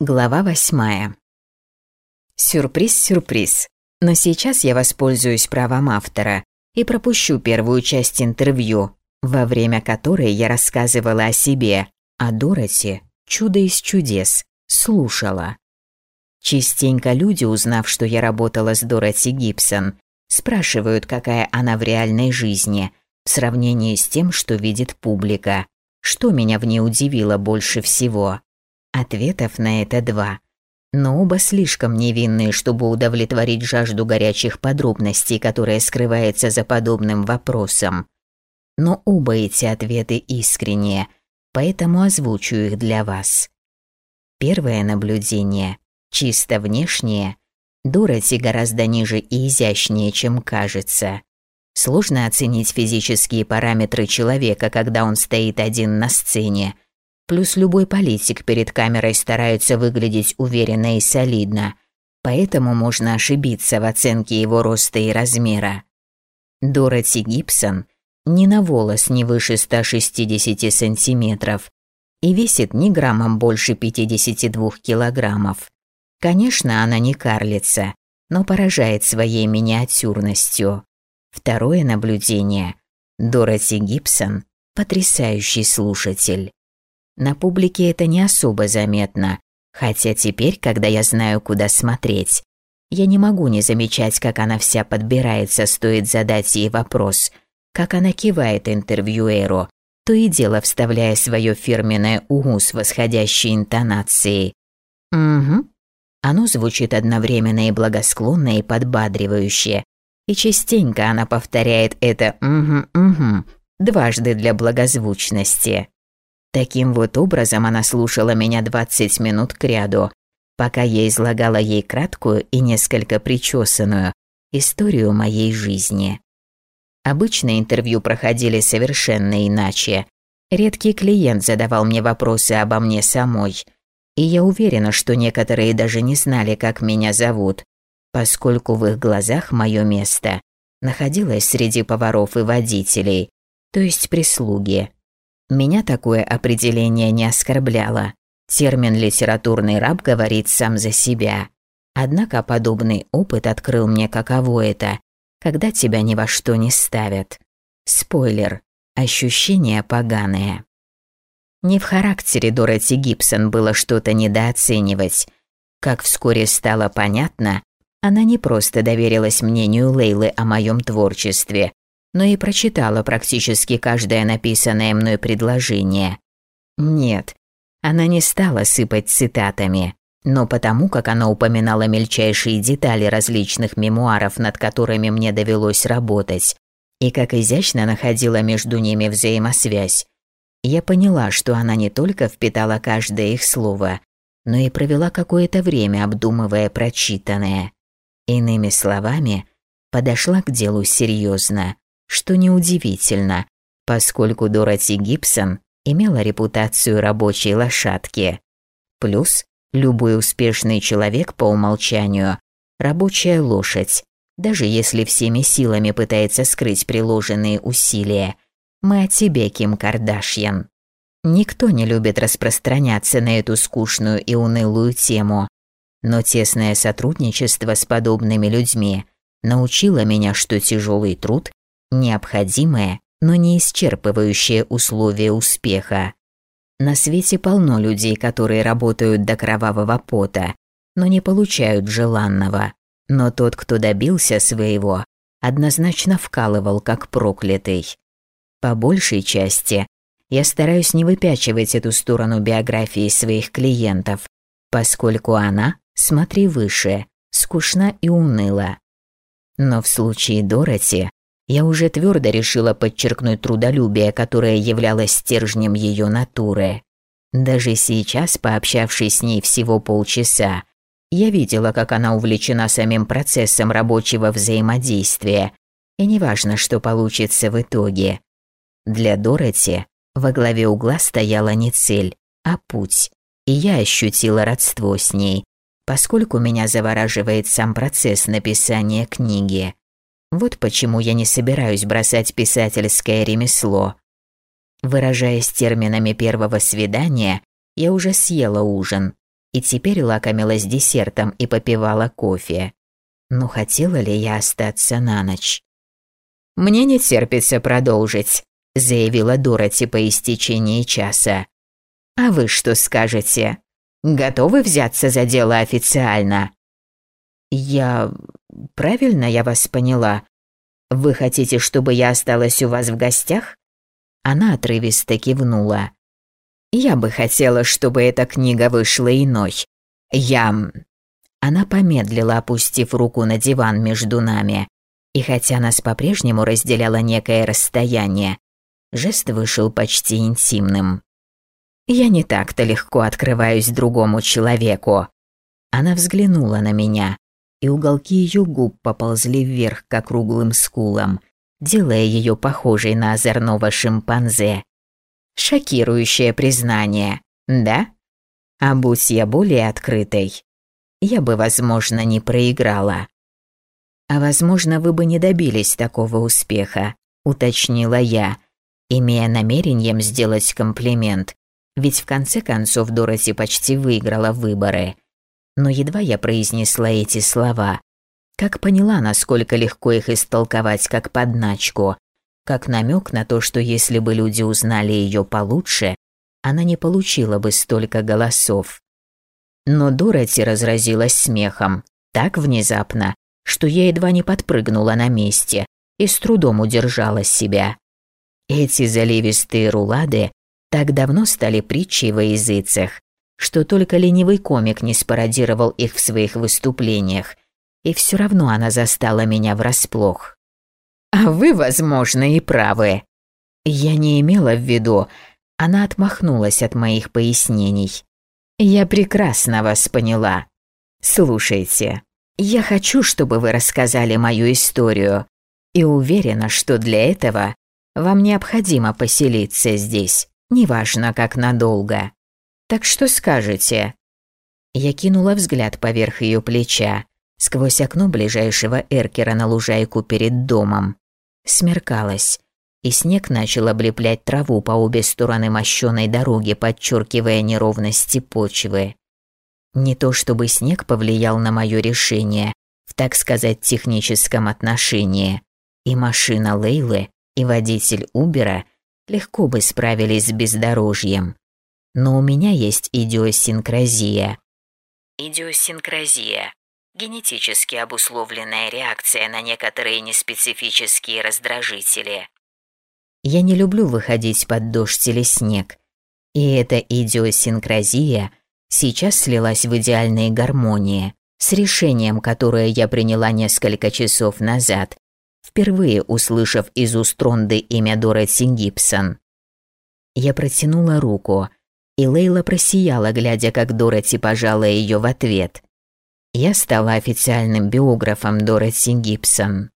Глава восьмая. Сюрприз-сюрприз. Но сейчас я воспользуюсь правом автора и пропущу первую часть интервью, во время которой я рассказывала о себе, о Дороти, чудо из чудес, слушала. Частенько люди, узнав, что я работала с Дороти Гибсон, спрашивают, какая она в реальной жизни, в сравнении с тем, что видит публика. Что меня в ней удивило больше всего – Ответов на это два. Но оба слишком невинные, чтобы удовлетворить жажду горячих подробностей, которая скрывается за подобным вопросом. Но оба эти ответы искренние, поэтому озвучу их для вас. Первое наблюдение, чисто внешнее, Дороти гораздо ниже и изящнее, чем кажется. Сложно оценить физические параметры человека, когда он стоит один на сцене – Плюс любой политик перед камерой старается выглядеть уверенно и солидно, поэтому можно ошибиться в оценке его роста и размера. Дороти Гибсон ни на волос не выше 160 сантиметров и весит ни граммом больше 52 килограммов. Конечно, она не карлица, но поражает своей миниатюрностью. Второе наблюдение. Дороти Гибсон – потрясающий слушатель. На публике это не особо заметно, хотя теперь, когда я знаю, куда смотреть, я не могу не замечать, как она вся подбирается, стоит задать ей вопрос, как она кивает интервьюеру, то и дело вставляя свое фирменное «угу» с восходящей интонацией. «Угу». Оно звучит одновременно и благосклонно, и подбадривающе. И частенько она повторяет это «угу-угу» дважды для благозвучности. Таким вот образом она слушала меня 20 минут кряду, пока я излагала ей краткую и несколько причесанную историю моей жизни. Обычно интервью проходили совершенно иначе. Редкий клиент задавал мне вопросы обо мне самой, и я уверена, что некоторые даже не знали, как меня зовут, поскольку в их глазах мое место находилось среди поваров и водителей, то есть прислуги. Меня такое определение не оскорбляло. Термин «литературный раб» говорит сам за себя. Однако подобный опыт открыл мне, каково это, когда тебя ни во что не ставят. Спойлер. Ощущения поганые. Не в характере Дороти Гибсон было что-то недооценивать. Как вскоре стало понятно, она не просто доверилась мнению Лейлы о моем творчестве, но и прочитала практически каждое написанное мной предложение. Нет, она не стала сыпать цитатами, но потому, как она упоминала мельчайшие детали различных мемуаров, над которыми мне довелось работать, и как изящно находила между ними взаимосвязь, я поняла, что она не только впитала каждое их слово, но и провела какое-то время, обдумывая прочитанное. Иными словами, подошла к делу серьезно что неудивительно, поскольку Дороти Гибсон имела репутацию рабочей лошадки. Плюс любой успешный человек по умолчанию – рабочая лошадь, даже если всеми силами пытается скрыть приложенные усилия. Мы о тебе, Ким Кардашьян. Никто не любит распространяться на эту скучную и унылую тему, но тесное сотрудничество с подобными людьми научило меня, что тяжелый труд Необходимое, но не исчерпывающее условие успеха. На свете полно людей, которые работают до кровавого пота, но не получают желанного. Но тот, кто добился своего, однозначно вкалывал как проклятый. По большей части я стараюсь не выпячивать эту сторону биографии своих клиентов, поскольку она, смотри выше, скучна и уныла. Но в случае Дороти я уже твердо решила подчеркнуть трудолюбие, которое являлось стержнем ее натуры. Даже сейчас, пообщавшись с ней всего полчаса, я видела, как она увлечена самим процессом рабочего взаимодействия, и неважно, что получится в итоге. Для Дороти во главе угла стояла не цель, а путь, и я ощутила родство с ней, поскольку меня завораживает сам процесс написания книги. Вот почему я не собираюсь бросать писательское ремесло. Выражаясь терминами первого свидания, я уже съела ужин. и теперь лакомилась десертом и попивала кофе. Но хотела ли я остаться на ночь? «Мне не терпится продолжить», – заявила Дороти по истечении часа. «А вы что скажете? Готовы взяться за дело официально?» «Я... правильно я вас поняла? Вы хотите, чтобы я осталась у вас в гостях?» Она отрывисто кивнула. «Я бы хотела, чтобы эта книга вышла иной. Я...» Она помедлила, опустив руку на диван между нами. И хотя нас по-прежнему разделяло некое расстояние, жест вышел почти интимным. «Я не так-то легко открываюсь другому человеку». Она взглянула на меня, и уголки ее губ поползли вверх к округлым скулам, делая ее похожей на озорного шимпанзе. Шокирующее признание, да? А будь я более открытой, я бы, возможно, не проиграла. А возможно, вы бы не добились такого успеха, уточнила я, имея намерением сделать комплимент, ведь в конце концов Дороти почти выиграла выборы. Но едва я произнесла эти слова, как поняла, насколько легко их истолковать как подначку, как намек на то, что если бы люди узнали ее получше, она не получила бы столько голосов. Но Дороти разразилась смехом, так внезапно, что я едва не подпрыгнула на месте и с трудом удержала себя. Эти заливистые рулады так давно стали притчей во языцах, что только ленивый комик не спародировал их в своих выступлениях, и все равно она застала меня врасплох. «А вы, возможно, и правы». Я не имела в виду, она отмахнулась от моих пояснений. «Я прекрасно вас поняла. Слушайте, я хочу, чтобы вы рассказали мою историю, и уверена, что для этого вам необходимо поселиться здесь, неважно как надолго. Так что скажете?» Я кинула взгляд поверх ее плеча сквозь окно ближайшего эркера на лужайку перед домом. Смеркалось, и снег начал облеплять траву по обе стороны мощёной дороги, подчеркивая неровности почвы. Не то чтобы снег повлиял на мое решение, в, так сказать, техническом отношении. И машина Лейлы, и водитель Убера легко бы справились с бездорожьем. Но у меня есть идиосинкразия. Идиосинкразия генетически обусловленная реакция на некоторые неспецифические раздражители. Я не люблю выходить под дождь или снег, и эта идиосинкразия сейчас слилась в идеальные гармонии с решением, которое я приняла несколько часов назад, впервые услышав из уст Ронды имя Дороти Гибсон. Я протянула руку, и Лейла просияла, глядя, как Дороти пожала ее в ответ – я стала официальным биографом Дороти Гибсон.